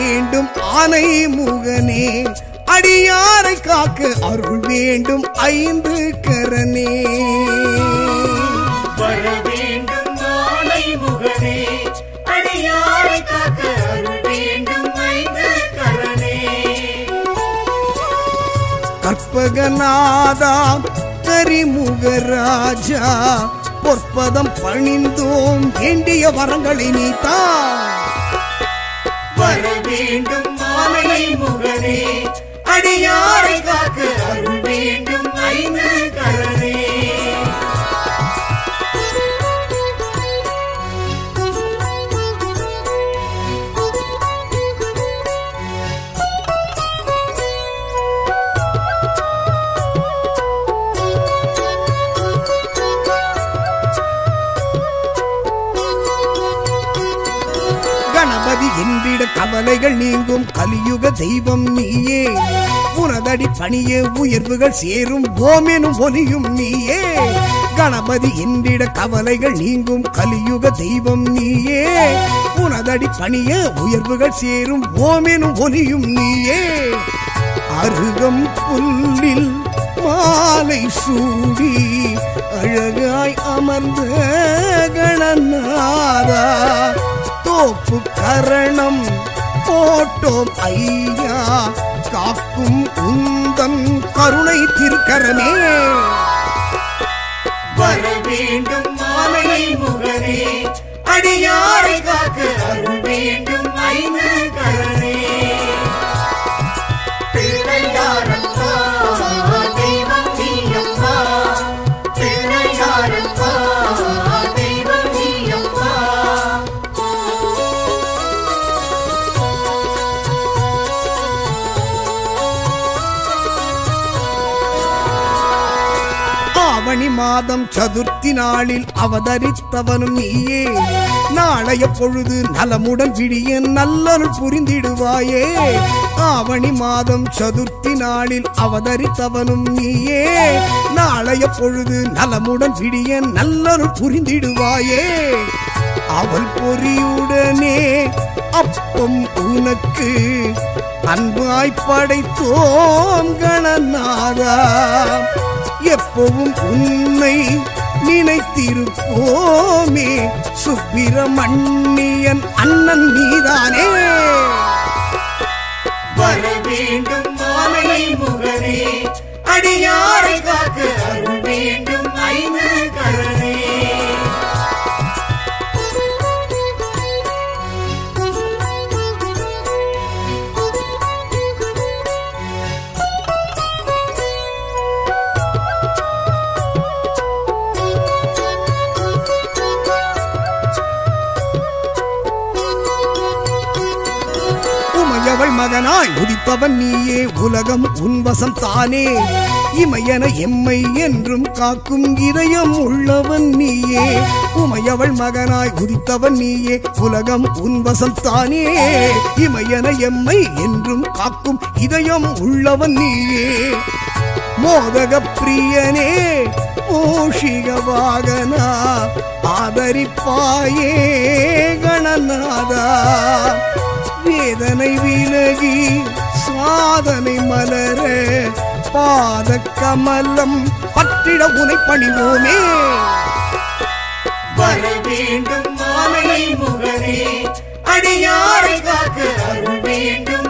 வேண்டும் ஆனை முகனே. அடியாரை காக்க அருள் வேண்டும் ஐந்து கரனே. வர வேண்டும் மாலை முகனே. அடியாரை காக்க அருள் வேண்டும் ஐந்து கரணே கற்பகநாதா கரிமுகராஜா பொற்பதம் பணிந்தோம் வேண்டிய வரங்களை நீத்தா வர வேண்டும் மாலை முகனே. அடியாரை காக்க அருள் வேண்டும் ஐந்து கரனே. கவலைகள் நீங்கும் கலியுக தெய்வம் நீயே. உனதடி பணிய உயர்வுகள் சேரும் ஓமெனும் ஒலியும் நீயே. கணபதி என்றிட கவலைகள் நீங்கும் கலியுக தெய்வம் நீயே. உனதடி பணிய உயர்வுகள் சேரும் ஓமெனும் ஒலியும் நீயே. அருகம் புல்லில் மாலை சூடி அழகாய் அமர்ந்த கணநாதா. தோப்பு கரணம் போட்டோம் ஐயா. காக்கும் உந்தன் கருணை திருக்கரமே வர வேண்டும் மாலை முகனே அடியாரை காக்க அருள் வேண்டும் ஐந்து கரணே மாதம் சதுர்த்தி நாளில் அவதரித்தவனும் நீயே. நாளைய பொழுது நலமுடன் விடிய நல்லருள் புரிந்திடுவாயே. ஆவணி மாதம் சதுர்த்தி நாளில் அவதரித்தவனும் நீயே. நாளைய பொழுது நலமுடன் விடிய நல்லருள் புரிந்திடுவாயே. அவள் பொறியுடனே அப்பம் உனக்கு அன்பாய் படைத்தோம் கணநாதா. எப்பவும் உன்னை நினைத்திருப்போமே. சுப்பிரமணியன் அண்ணன் நீதானே. வர வேண்டும் மாலை முகனே. அடியாரை காக்க வேண்டும். ஐந்து மகனாய் உதித்தவன் நீயே உலகம் உன்வசம் தானே இமையன எம்மை என்றும் காக்கும் இதயம் உள்ளவன் நீயே. உமையவள் மகனாய் உதித்தவன் நீயே உலகம் உன்வசம் தானே இமையன எம்மை என்றும் காக்கும் இதயம் உள்ளவன் நீயே. மோதக பிரியனே மூஷிக வாகனா ஆதரிப்பாயே கணநாதா. வேதனை விலகி சாதனை மலர பாத கமலம் பற்றிட உனை பணிவோமே. வர வேண்டும் மாலை முகனே அடியாரை காக்க வேண்டும்.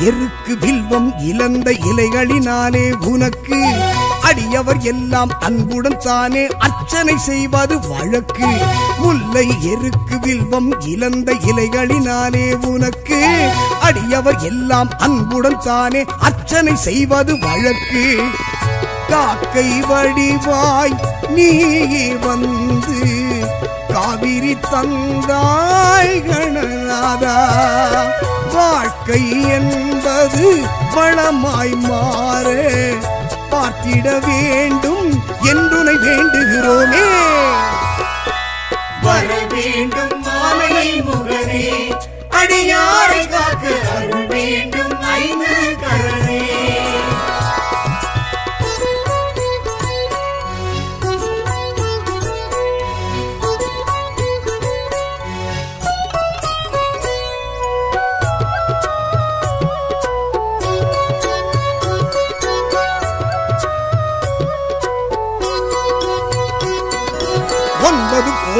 எருக்கு வில்வம் இழந்த இலைகளினாலே உனக்கு. அடியவர் எல்லாம் அன்புடன் தானே அர்ச்சனை செய்வது வழக்கு. முல்லை எருக்கு வில்வம் இழந்த இலைகளினாலே உனக்கு. அடியவர் எல்லாம் அன்புடன் தானே அர்ச்சனை செய்வது வழக்கு. காக்கை வடிவாய் நீ வந்து காவிரி தந்தாய் கணநாதா வாழ்க்கை என்பது வளமாய் மாற பார்த்திட வேண்டும் என்றுனை வேண்டுகிறோமே. வர வேண்டும் மாமலை முகனே அடியாரை காக்க வேண்டும் ஐந்து கர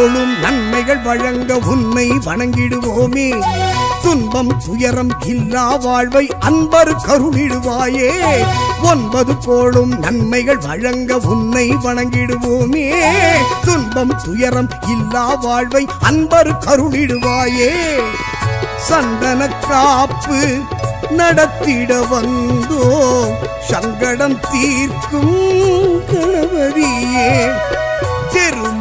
கோளும் நன்மைகள் வழங்க உண்மை வணங்கிடுவோமே. துன்பம் துயரம் இல்லா வாழ்வை அன்பர் கருணிடுவாயே ஒன்பது கோளும் நன்மைகள் வழங்க உன்னை வணங்கிடுவோமே. துன்பம் துயரம் இல்லா வாழ்வை அன்பர் கருணிடுவாயே சந்தன காப்பு நடத்திட வந்தோ சங்கடம் தீர்க்கும் கணவரியே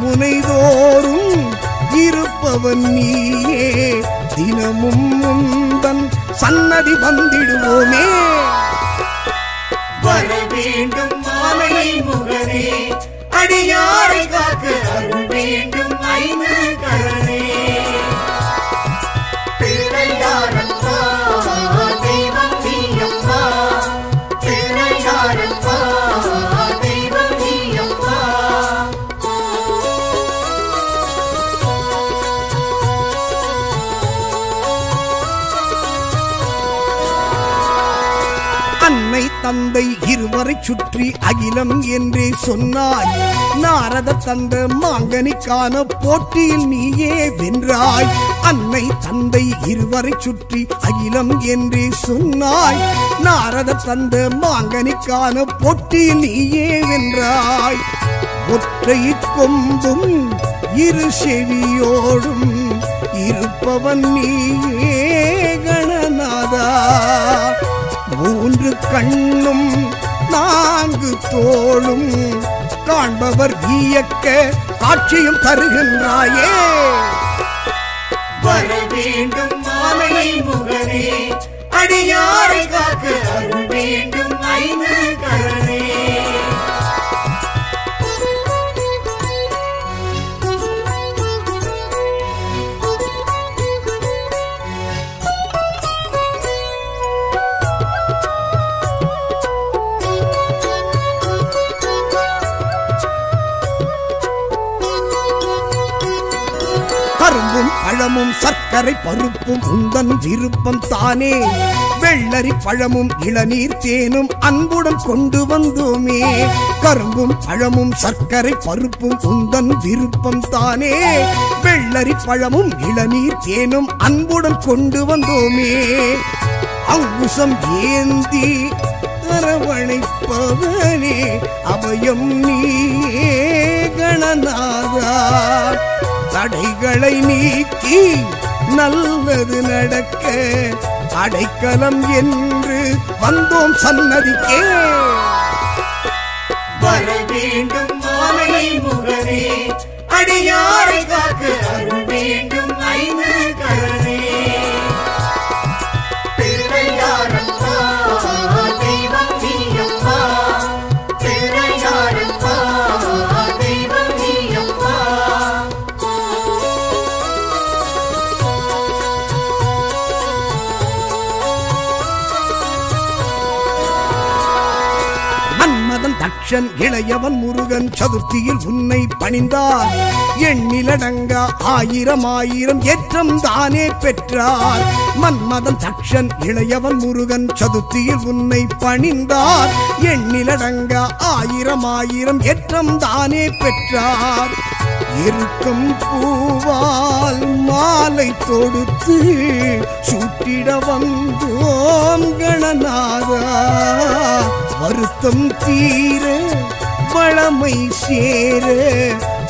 புனைதோறும் இருப்பவன் நீயே. தினமும் முந்தன் சன்னதி வந்திடுவோமே. வர வேண்டும் மாலை முகரே அடியாரை காக்க வேண்டும். ஐந்து கரண தந்தை இருவரை சுற்றி அகிலம் என்றே சொன்னாய். நாரத தந்த மாங்கனிக்கான போட்டியில் நீயே வென்றாய். அன்னை தந்தை இருவரை சுற்றி அகிலம் என்றே சொன்னாய். நாரத தந்த மாங்கனிக்கான போட்டியில் நீயே வென்றாய். ஒற்றை கொம்பும் இரு செவியோடும் இருப்பவன் நீயே கணநாதா. மூன்று கண்ணும் நான்கு தோளும் காண்பவர் வியக்க காட்சியும் தருகின்றாயே. வர வேண்டும் மாலை முகரே அடியாரை காக்க வேண்டும் ஐந்து கரணே கரும்பும் பழமும் சர்க்கரை பருப்பும் உந்தன் விருப்பம் தானே. வெள்ளரி பழமும் இளநீர் தேனும் அன்புடன் கொண்டு வந்தோமே. கரும்பும் பழமும் சர்க்கரை பருப்பும் உந்தன் விருப்பம் தானே. வெள்ளரி பழமும் இளநீர் தேனும் அன்புடன் கொண்டு வந்தோமே. அங்குசம் ஏந்தி அரவணைப்பவனே அபயம் நீ கணநாதா. தடைகளை நீக்கி நல்லது நடக்க அடைக்கலம் என்று வந்தோம் சன்னதிக்கே. வர வேண்டும் மாலை முகரே அடியாரை காக்க அருள் வேண்டும் ஐந்து. மன்மதன் இளையவன் முருகன் சதுர்த்தியில் உன்னை பணிந்தார் எண்ணிலடங்க ஆயிரம் ஆயிரம் ஏற்றம் தானே பெற்றார். மன்மதன் தக்ஷன் இளையவன் முருகன் சதுர்த்தியில் உன்னை பணிந்தார். எண்ணிலடங்க ஆயிரம் ஆயிரம் ஏற்றம் தானே பெற்றார். இருக்கும் பூவால் மாலை தொடுத்து சூட்டிட வந்தோம் கணநாதா. வருத்தம் தீர வளமை சேர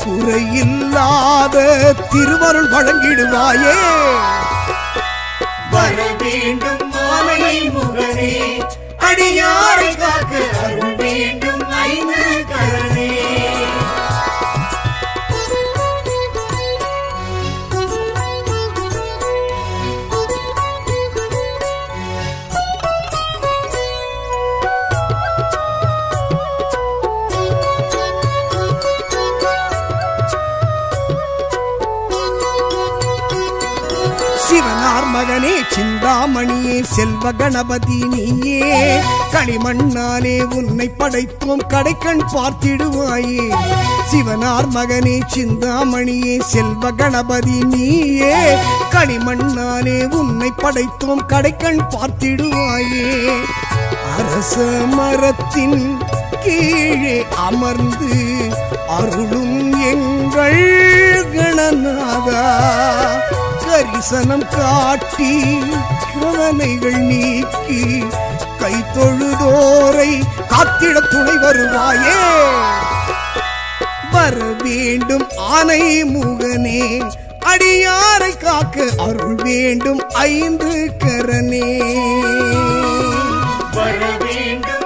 குறையில்லாத திருவருள் வழங்கிடுவாயே. வர வேண்டும் மாலை முகரே அடியாரை காக்க வேண்டும் ஐந்து மகனே சிந்தாமணியே செல்வ கணபதி நீயே. களிமண்ணாலே உன்னை படைத்தோம் கடைக்கண் பார்த்திடுவாயே. சிவனார் மகனே சிந்தாமணியே செல்வ கணபதி நீயே. களிமண்ணாலே உன்னை படைத்தோம் கடைக்கண் பார்த்திடுவாயே. அரச மரத்தின் கீழே அமர்ந்து அருளும் எங்கள் கணநாதா. தரிசனம் காட்டி கவலைகள் நீக்கி கை தொழுதோரை காத்திட துணை வருவாயே. வர வேண்டும் ஆனை முகனே அடியாரை காக்க அருள் வேண்டும் ஐந்து கரனே. வர வேண்டும்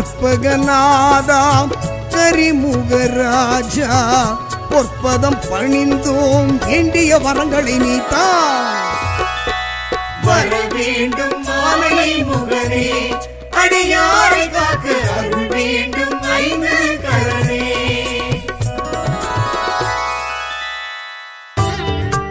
கற்பகநாதாம் கரிமுகராஜா பொற்பதம் பணிந்தோம் வேண்டிய வரங்களை நீத்தா. வர வேண்டும் மாலை முகனே அடியாரை காக்க அருள் வேண்டும்